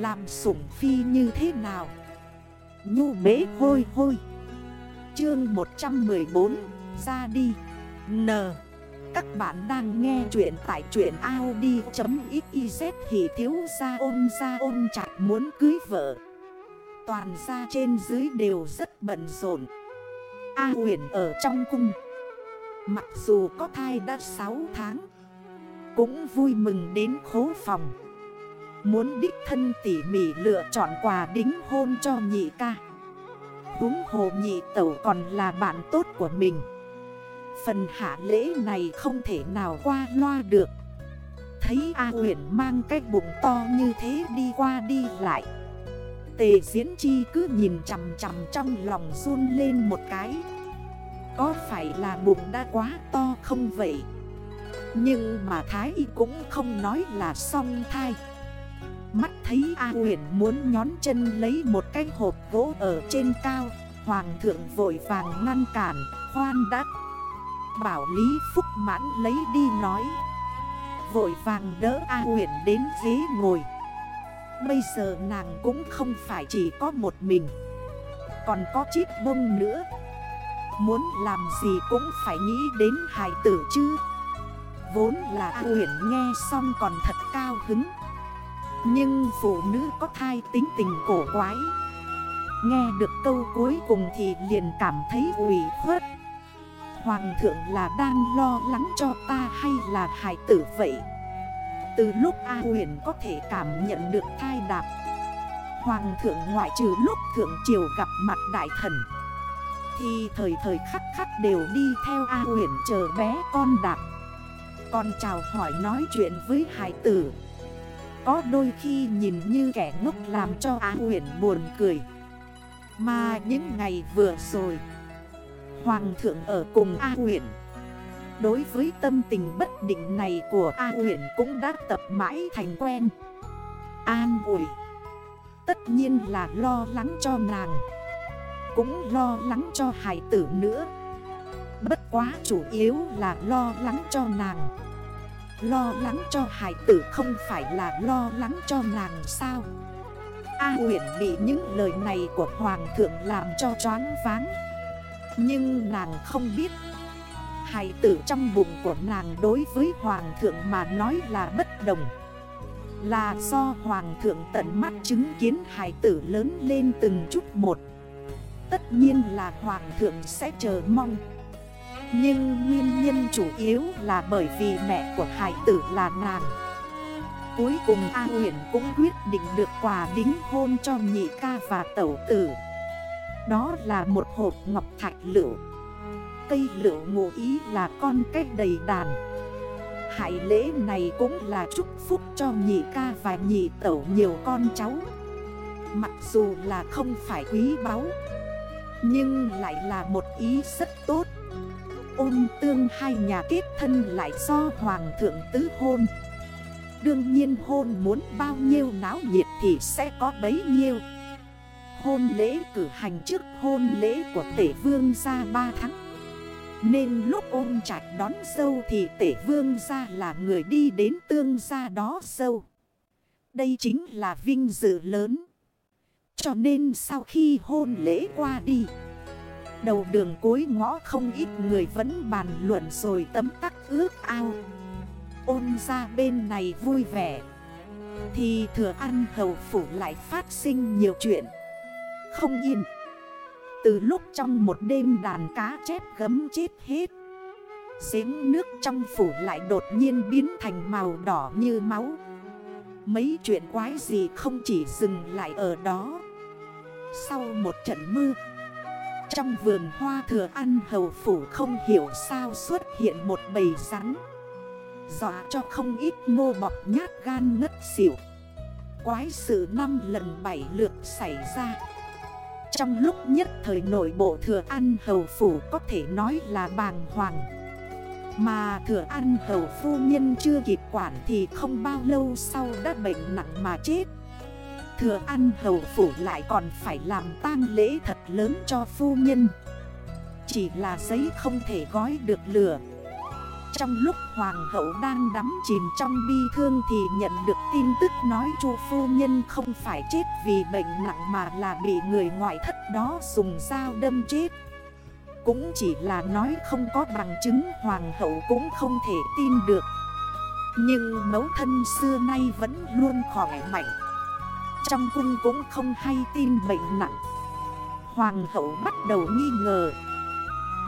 Làm sủng phi như thế nào? Nhu bế hôi hôi. Chương 114 Ra đi. N. Các bạn đang nghe chuyện tại chuyện Audi.xyz Thì thiếu gia ôm gia ôm chặt muốn cưới vợ. Toàn gia trên dưới đều rất bận rộn. A huyền ở trong cung. Mặc dù có thai đã 6 tháng, Cũng vui mừng đến khố phòng. Muốn đích thân tỉ mỉ lựa chọn quà đính hôn cho nhị ca. Húng hồ nhị tẩu còn là bạn tốt của mình. Phần hạ lễ này không thể nào qua loa được. Thấy A huyền mang cái bụng to như thế đi qua đi lại. Tề diễn chi cứ nhìn chằm chằm trong lòng run lên một cái. Có phải là bụng đã quá to không vậy? Nhưng mà Thái y cũng không nói là song thai. Mắt thấy A huyền muốn nhón chân lấy một cái hộp gỗ ở trên cao. Hoàng thượng vội vàng ngăn cản, Khoan đã. Bảo Lý Phúc mãn lấy đi nói. Vội vàng đỡ A huyền đến ghế ngồi. Bây giờ nàng cũng không phải chỉ có một mình. Còn có chiếc bông nữa. Muốn làm gì cũng phải nghĩ đến hài tử chứ. Vốn là A huyền nghe xong còn thật cao hứng. Nhưng phụ nữ có thai tính tình cổ quái. Nghe được câu cuối cùng thì liền cảm thấy ủy khuất. Hoàng thượng là đang lo lắng cho ta hay là hải tử vậy? Từ lúc A huyền có thể cảm nhận được thai đạp, Hoàng thượng ngoại trừ lúc thượng triều gặp mặt đại thần, Thì thời thời khắc khắc đều đi theo A huyền chờ bé con đạp. Con chào hỏi nói chuyện với hải tử. Có đôi khi nhìn như kẻ ngốc làm cho A huyền buồn cười. Mà những ngày vừa rồi, Hoàng thượng ở cùng A huyền. Đối với tâm tình bất định này của A huyền cũng đã tập mãi thành quen. An ủi. Tất nhiên là lo lắng cho nàng. Cũng lo lắng cho hải tử nữa. Bất quá chủ yếu là lo lắng cho nàng. Lo lắng cho hải tử không phải là lo lắng cho nàng sao? A huyền bị những lời này của Hoàng thượng làm cho choáng váng. Nhưng nàng không biết. Hài tử trong bụng của nàng đối với hoàng thượng mà nói là bất đồng. Là do hoàng thượng tận mắt chứng kiến hài tử lớn lên từng chút một. Tất nhiên là hoàng thượng sẽ chờ mong. Nhưng nguyên nhân chủ yếu là bởi vì mẹ của hải tử là nàng. Cuối cùng A huyền cũng quyết định được quà đính hôn cho nhị ca và tẩu tử. Đó là một hộp ngọc thạch lựu. Cây lựu ngụ ý là con cách đầy đàn. Hải lễ này cũng là chúc phúc cho nhị ca và nhị tẩu nhiều con cháu. Mặc dù là không phải quý báu, Nhưng lại là một ý rất tốt. Ôn tương hai nhà kết thân lại do hoàng thượng tứ hôn Đương nhiên hôn muốn bao nhiêu náo nhiệt thì sẽ có bấy nhiêu Hôn lễ cử hành trước hôn lễ của tể vương ra 3 tháng nên lúc ôn trạch đón dâu thì tể vương ra là người đi đến tương gia đó dâu. Đây chính là vinh dự lớn. Cho nên sau khi hôn lễ qua đi Đầu đường cuối ngõ không ít người vẫn bàn luận rồi tấm tắc ước ao. Ôn ra bên này vui vẻ. Thì thừa ăn hầu phủ lại phát sinh nhiều chuyện. Không yên. Từ lúc trong một đêm đàn cá chép gấm chết hết, Giếng nước trong phủ lại đột nhiên biến thành màu đỏ như máu. Mấy chuyện quái gì không chỉ dừng lại ở đó. Sau một trận mưa trong vườn hoa thừa ăn hầu phủ không hiểu sao xuất hiện một bầy rắn. Dọa cho không ít ngô bọc nhát gan ngất xỉu. Quái sự năm lần bảy lượt xảy ra. Trong lúc nhất thời nội bộ thừa ăn hầu phủ có thể nói là bàng hoàng. Mà thừa ăn hầu phu nhân chưa kịp quản thì không bao lâu sau đã bệnh nặng mà chết. Thừa ăn hầu phủ lại còn phải làm tang lễ thật lớn cho phu nhân Chỉ là giấy không thể gói được lửa Trong lúc hoàng hậu đang đắm chìm trong bi thương thì nhận được tin tức nói chu phu nhân không phải chết vì bệnh nặng mà là bị người ngoại thất đó dùng dao đâm chết. Cũng chỉ là nói không có bằng chứng hoàng hậu cũng không thể tin được. Nhưng mẫu thân xưa nay vẫn luôn khỏe mạnh. Trong cung cũng không hay tin bệnh nặng. Hoàng hậu bắt đầu nghi ngờ.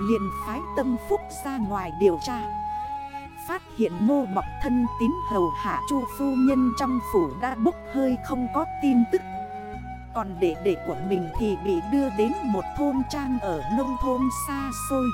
Liền phái tâm phúc ra ngoài điều tra. Phát hiện Ngô bọc thân tín hầu hạ chu phu nhân trong phủ đã bốc hơi không có tin tức. Còn đệ đệ của mình thì bị đưa đến một thôn trang ở nông thôn xa xôi.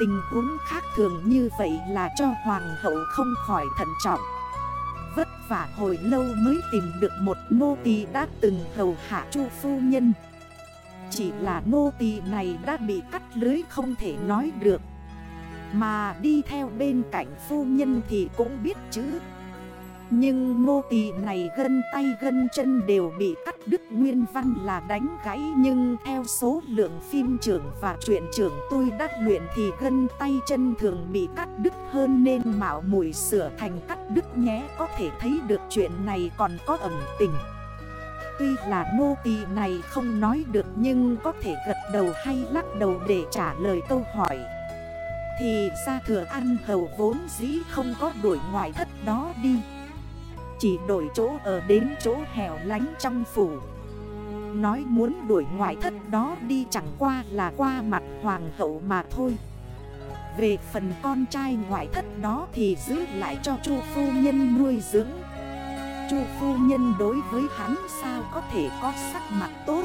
Tình huống khác thường như vậy là cho hoàng hậu không khỏi thận trọng. Vất vả hồi lâu mới tìm được một nô tỳ đã từng hầu hạ chu phu nhân. Chỉ là nô tỳ này đã bị cắt lưới không thể nói được. Mà đi theo bên cạnh phu nhân thì cũng biết chữ. Nhưng mô tì này gân tay gân chân đều bị cắt đứt. Nguyên văn là đánh gãy, Nhưng theo số lượng phim trưởng và truyện trưởng tôi đã luyện Thì gân tay chân thường bị cắt đứt hơn nên mạo mùi sửa thành cắt đứt nhé. Có thể thấy được chuyện này còn có ẩm tình. Tuy là nô tỳ này không nói được, nhưng có thể gật đầu hay lắc đầu để trả lời câu hỏi. Thì ra thừa ăn hầu vốn dĩ không có đuổi ngoại thất đó đi. Chỉ đổi chỗ ở đến chỗ hẻo lánh trong phủ. Nói muốn đuổi ngoại thất đó đi chẳng qua là qua mặt hoàng hậu mà thôi. Về phần con trai ngoại thất đó thì giữ lại cho chu phu nhân nuôi dưỡng. Chu phu nhân đối với hắn sao có thể có sắc mặt tốt?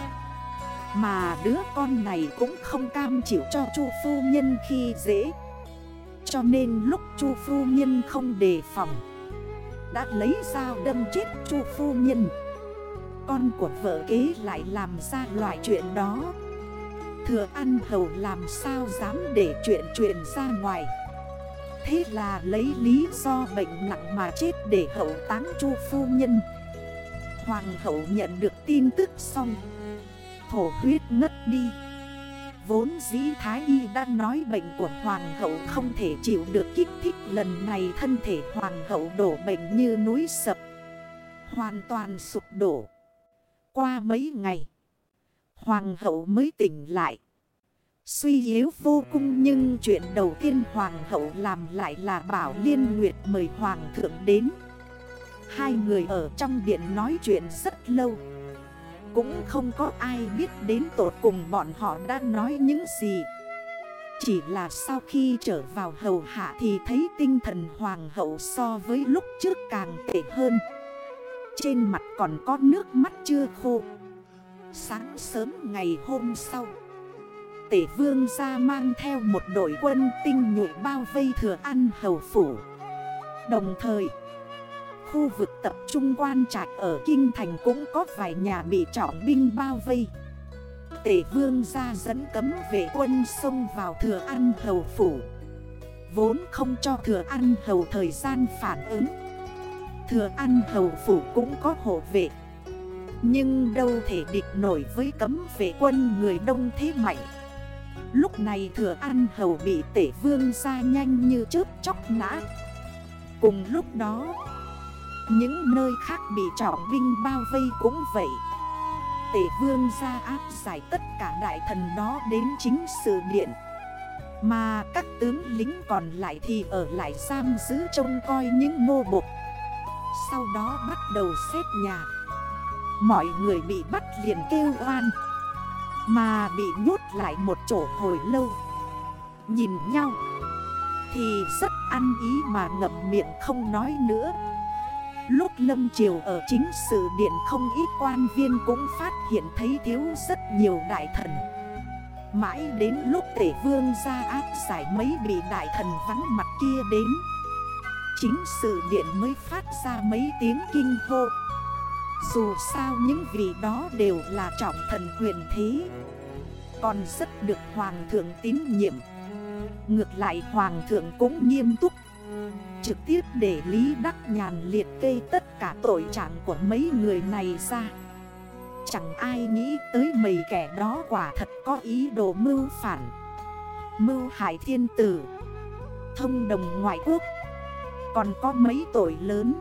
Mà đứa con này cũng không cam chịu cho chu phu nhân khi dễ. Cho nên lúc chu phu nhân không đề phòng đã lấy dao đâm chết chu phu nhân. Con của vợ kế lại làm ra loại chuyện đó. Thừa ăn hầu làm sao dám để chuyện chuyện ra ngoài. Thế là lấy lý do bệnh nặng mà chết để hậu táng chu phu nhân. Hoàng hậu nhận được tin tức xong. Thổ huyết ngất đi. Vốn dĩ Thái Y đã nói bệnh của Hoàng hậu không thể chịu được kích thích. Lần này thân thể Hoàng hậu đổ bệnh như núi sập, Hoàn toàn sụp đổ. Qua mấy ngày, Hoàng hậu mới tỉnh lại. Suy yếu vô cùng nhưng chuyện đầu tiên hoàng hậu làm lại là bảo liên nguyệt mời hoàng thượng đến. Hai người ở trong điện nói chuyện rất lâu. Cũng không có ai biết đến tột cùng bọn họ đã nói những gì. Chỉ là sau khi trở vào hầu hạ thì thấy tinh thần hoàng hậu so với lúc trước càng tệ hơn. Trên mặt còn có nước mắt chưa khô. Sáng sớm ngày hôm sau, tể vương ra mang theo một đội quân tinh nhuệ bao vây thừa ăn hầu phủ. Đồng thời Khu vực tập trung quan trạch ở Kinh Thành cũng có vài nhà bị trọng binh bao vây. Tể vương ra dẫn cấm vệ quân xông vào thừa ăn hầu phủ. Vốn không cho thừa ăn hầu thời gian phản ứng. Thừa ăn hầu phủ cũng có hộ vệ. Nhưng đâu thể địch nổi với cấm vệ quân người đông thế mạnh. Lúc này thừa ăn hầu bị tể vương ra nhanh như chớp chóc nã. Cùng lúc đó những nơi khác bị trọng binh bao vây cũng vậy. Tể vương ra áp giải tất cả đại thần đó đến chính sự điện. Mà các tướng lính còn lại thì ở lại giam giữ trông coi những nô bộc. Sau đó bắt đầu xếp nhà. Mọi người bị bắt liền kêu oan. Mà bị nhốt lại một chỗ hồi lâu. Nhìn nhau. Thì rất ăn ý mà ngậm miệng không nói nữa. Lúc lâm triều ở chính sự điện không ít quan viên cũng phát hiện thấy thiếu rất nhiều đại thần. Mãi đến lúc tể vương ra áp giải mấy bị đại thần vắng mặt kia đến, Chính sự điện mới phát ra mấy tiếng kinh hô. Dù sao những vị đó đều là trọng thần quyền thế, Còn rất được hoàng thượng tín nhiệm. Ngược lại hoàng thượng cũng nghiêm túc Trực tiếp để Lý Đắc Nhàn liệt kê tất cả tội trạng của mấy người này ra. Chẳng ai nghĩ tới mấy kẻ đó quả thật có ý đồ mưu phản. Mưu hại thiên tử, thông đồng ngoại quốc. Còn có mấy tội lớn.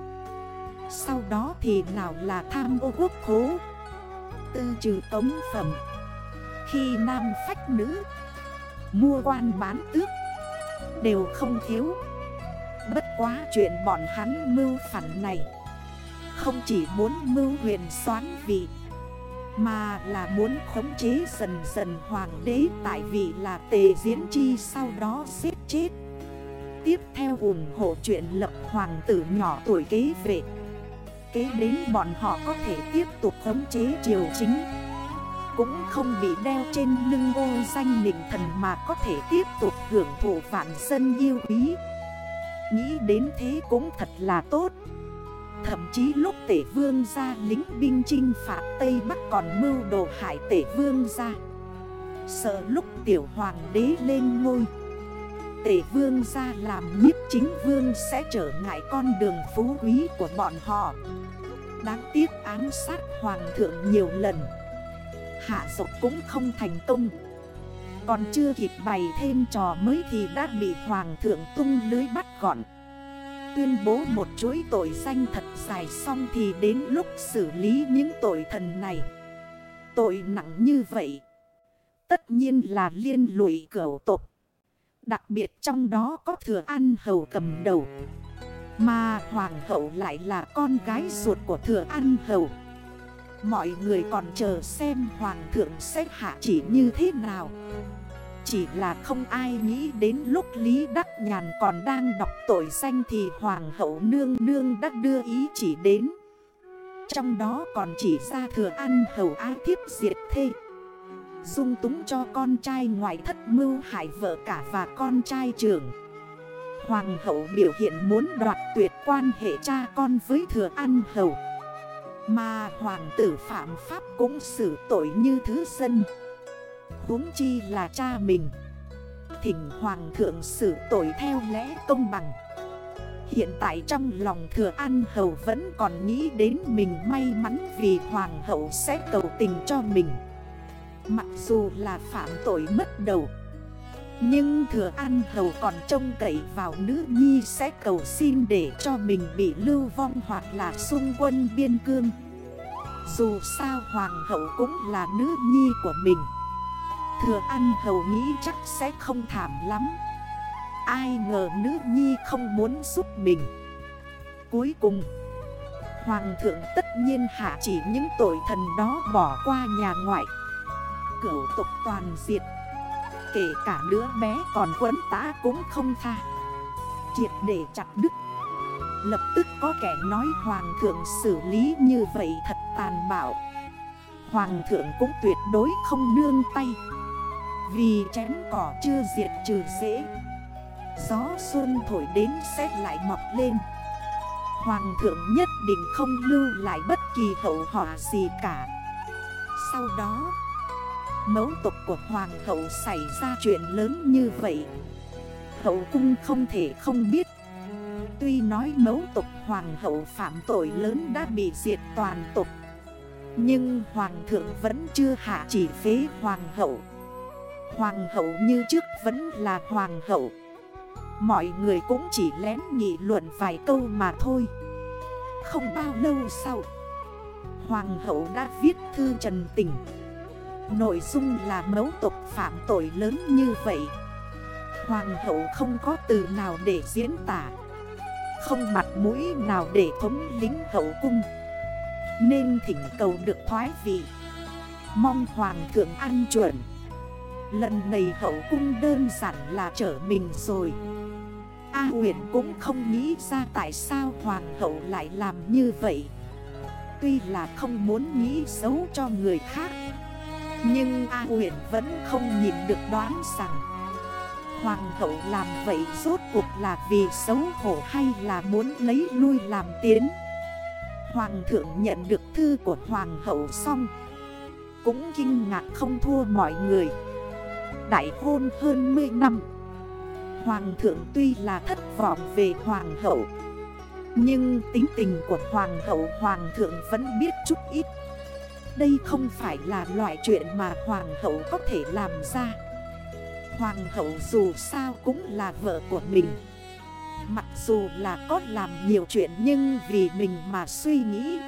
Sau đó thì nào là tham ô quốc khố? Tư trừ tống phẩm. Khi nam phách nữ, Mua quan bán tước, Đều không thiếu quá chuyện bọn hắn mưu phản này. Không chỉ muốn mưu huyền xoán vị, Mà là muốn khống chế dần dần hoàng đế Tại vì là tề diễn chi sau đó giết chết. Tiếp theo ủng hộ chuyện lập hoàng tử nhỏ tuổi kế vệ Kế đến bọn họ có thể tiếp tục khống chế triều chính. Cũng không bị đeo trên lưng ô danh nịnh thần mà có thể tiếp tục hưởng thụ vạn dân yêu quý. Nghĩ đến thế cũng thật là tốt. Thậm chí lúc tể vương ra lính binh chinh phạt Tây Bắc còn mưu đồ hại tể vương ra Sợ lúc tiểu hoàng đế lên ngôi, Tể vương ra làm nhiếp chính vương sẽ trở ngại con đường phú quý của bọn họ. Đáng tiếc ám sát hoàng thượng nhiều lần, Hạ dục cũng không thành công. Còn chưa kịp bày thêm trò mới thì đã bị hoàng thượng tung lưới bắt gọn. Tuyên bố một chuỗi tội danh thật dài xong thì đến lúc xử lý những tội thần này. Tội nặng như vậy, Tất nhiên là liên lụy cửu tộc Đặc biệt trong đó có thừa an hầu cầm đầu. Mà hoàng hậu lại là con gái ruột của thừa an hầu. Mọi người còn chờ xem hoàng thượng sẽ hạ chỉ như thế nào. Chỉ là không ai nghĩ đến lúc Lý Đắc Nhàn còn đang đọc tội danh Thì hoàng hậu nương nương đã đưa ý chỉ đến. Trong đó còn chỉ ra thừa ăn hầu ai thiếp diệt thê. Dung túng cho con trai ngoại thất mưu hại vợ cả và con trai trưởng. Hoàng hậu biểu hiện muốn đoạt tuyệt quan hệ cha con với thừa ăn hầu. Mà hoàng tử phạm pháp cũng xử tội như thứ dân huống chi là cha mình. Thỉnh hoàng thượng xử tội theo lẽ công bằng. Hiện tại trong lòng thừa an hầu vẫn còn nghĩ đến mình may mắn vì hoàng hậu sẽ cầu tình cho mình. Mặc dù là phạm tội mất đầu, Nhưng thừa an hầu còn trông cậy vào nữ nhi sẽ cầu xin để cho mình bị lưu vong hoặc là xung quân biên cương. Dù sao hoàng hậu cũng là nữ nhi của mình. Thừa an hầu nghĩ chắc sẽ không thảm lắm. Ai ngờ nữ nhi không muốn giúp mình. Cuối cùng, Hoàng thượng tất nhiên hạ chỉ những tội thần đó bỏ qua nhà ngoại. Cửu tục toàn diệt. Kể cả đứa bé còn quấn tá cũng không tha. Triệt để chặt đứt. Lập tức có kẻ nói hoàng thượng xử lý như vậy thật tàn bạo. Hoàng thượng cũng tuyệt đối không nương tay. Vì chém cỏ chưa diệt trừ dễ. Gió xuân thổi đến sẽ lại mọc lên. Hoàng thượng nhất định không lưu lại bất kỳ hậu họa gì cả. Sau đó, Mẫu tục của hoàng hậu xảy ra chuyện lớn như vậy. Hậu cung không thể không biết. Tuy nói mẫu tục hoàng hậu phạm tội lớn đã bị diệt toàn tục, Nhưng hoàng thượng vẫn chưa hạ chỉ phế hoàng hậu. Hoàng hậu như trước vẫn là hoàng hậu. Mọi người cũng chỉ lén nghị luận vài câu mà thôi. Không bao lâu sau, Hoàng hậu đã viết thư trần tình. Nội dung là mấu tục phạm tội lớn như vậy. Hoàng hậu không có từ nào để diễn tả. Không mặt mũi nào để thống lính hậu cung. Nên thỉnh cầu được thoái vị. Mong hoàng thượng ăn chuẩn. Lần này hậu cung đơn giản là trở mình rồi. A huyền cũng không nghĩ ra tại sao hoàng hậu lại làm như vậy. Tuy là không muốn nghĩ xấu cho người khác, nhưng A huyền vẫn không nhìn được đoán rằng Hoàng hậu làm vậy rốt cuộc là vì xấu hổ hay là muốn lấy lui làm tiến. Hoàng thượng nhận được thư của Hoàng hậu xong, Cũng kinh ngạc không thua mọi người. Đại hôn hơn 10 năm. Hoàng thượng tuy là thất vọng về Hoàng hậu, Nhưng tính tình của Hoàng hậu, Hoàng thượng vẫn biết chút ít. Đây không phải là loại chuyện mà hoàng hậu có thể làm ra. Hoàng hậu dù sao cũng là vợ của mình. Mặc dù là có làm nhiều chuyện nhưng vì mình mà suy nghĩ,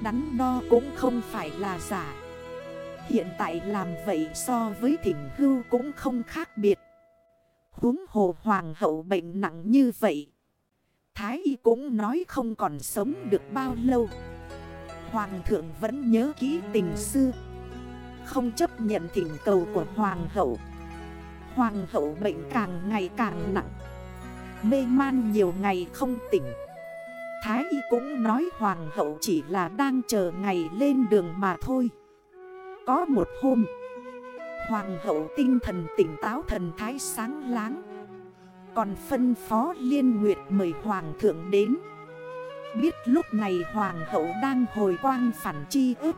Đắn đo cũng không phải là giả. Hiện tại làm vậy so với thỉnh hưu cũng không khác biệt. Huống hồ hoàng hậu bệnh nặng như vậy. Thái y cũng nói không còn sống được bao lâu. Hoàng thượng vẫn nhớ kỹ tình xưa. Không chấp nhận thỉnh cầu của hoàng hậu. Hoàng hậu bệnh càng ngày càng nặng. Mê man nhiều ngày không tỉnh. Thái y cũng nói hoàng hậu chỉ là đang chờ ngày lên đường mà thôi. Có một hôm, Hoàng hậu tinh thần tỉnh táo thần thái sáng láng. Còn phân phó liên nguyệt mời hoàng thượng đến. Biết lúc này hoàng hậu đang hồi quang phản chi ức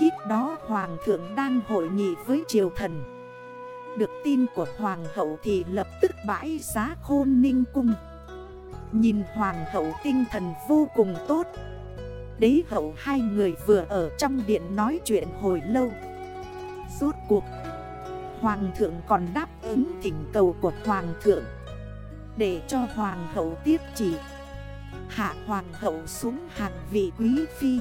Kiếp đó hoàng thượng đang hội nghị với triều thần. Được tin của hoàng hậu thì lập tức bãi giá khôn ninh cung. Nhìn hoàng hậu tinh thần vô cùng tốt Đế hậu hai người vừa ở trong điện nói chuyện hồi lâu. Rốt cuộc, Hoàng thượng còn đáp ứng thỉnh cầu của Hoàng thượng Để cho Hoàng hậu tiếp chỉ. Hạ Hoàng hậu xuống hàng vị quý phi.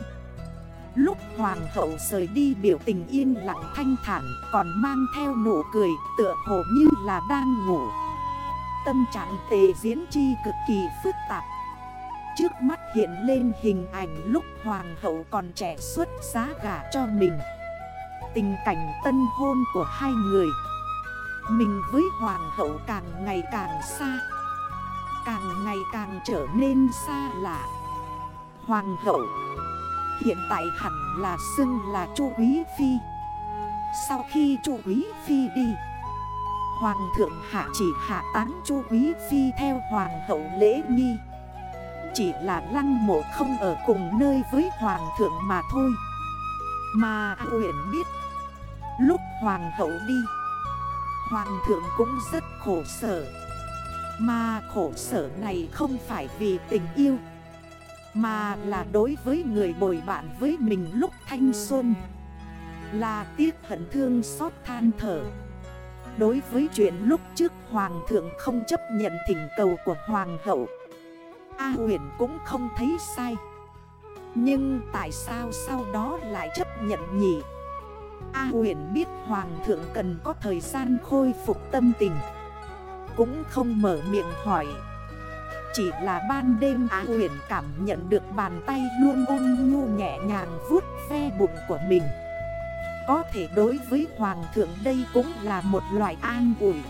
Lúc Hoàng hậu rời đi biểu tình yên lặng thanh thản Còn mang theo nụ cười tựa hồ như là đang ngủ. Tâm trạng tề diễn chi cực kỳ phức tạp. Trước mắt hiện lên hình ảnh lúc Hoàng hậu còn trẻ xuất giá gả cho mình. Tình cảnh tân hôn của hai người. Mình với hoàng hậu càng ngày càng xa. Càng ngày càng trở nên xa lạ. Hoàng hậu, Hiện tại hẳn là xưng là chu quý phi. Sau khi chu quý phi đi, Hoàng thượng hạ chỉ hạ tán chu quý phi theo hoàng hậu lễ nghi. Chỉ là lăng mộ không ở cùng nơi với hoàng thượng mà thôi. Mà huyện biết, Lúc hoàng hậu đi, Hoàng thượng cũng rất khổ sở. Mà khổ sở này không phải vì tình yêu, Mà là đối với người bồi bạn với mình lúc thanh xuân, Là tiếc hận thương xót than thở. Đối với chuyện lúc trước, Hoàng thượng không chấp nhận thỉnh cầu của Hoàng hậu. A huyền cũng không thấy sai. Nhưng tại sao sau đó lại chấp nhận nhỉ? A huyền biết hoàng thượng cần có thời gian khôi phục tâm tình. Cũng không mở miệng hỏi. Chỉ là ban đêm A huyền cảm nhận được bàn tay luôn ôn nhu nhẹ nhàng vuốt ve bụng của mình. Có thể đối với hoàng thượng đây cũng là một loại an ủi.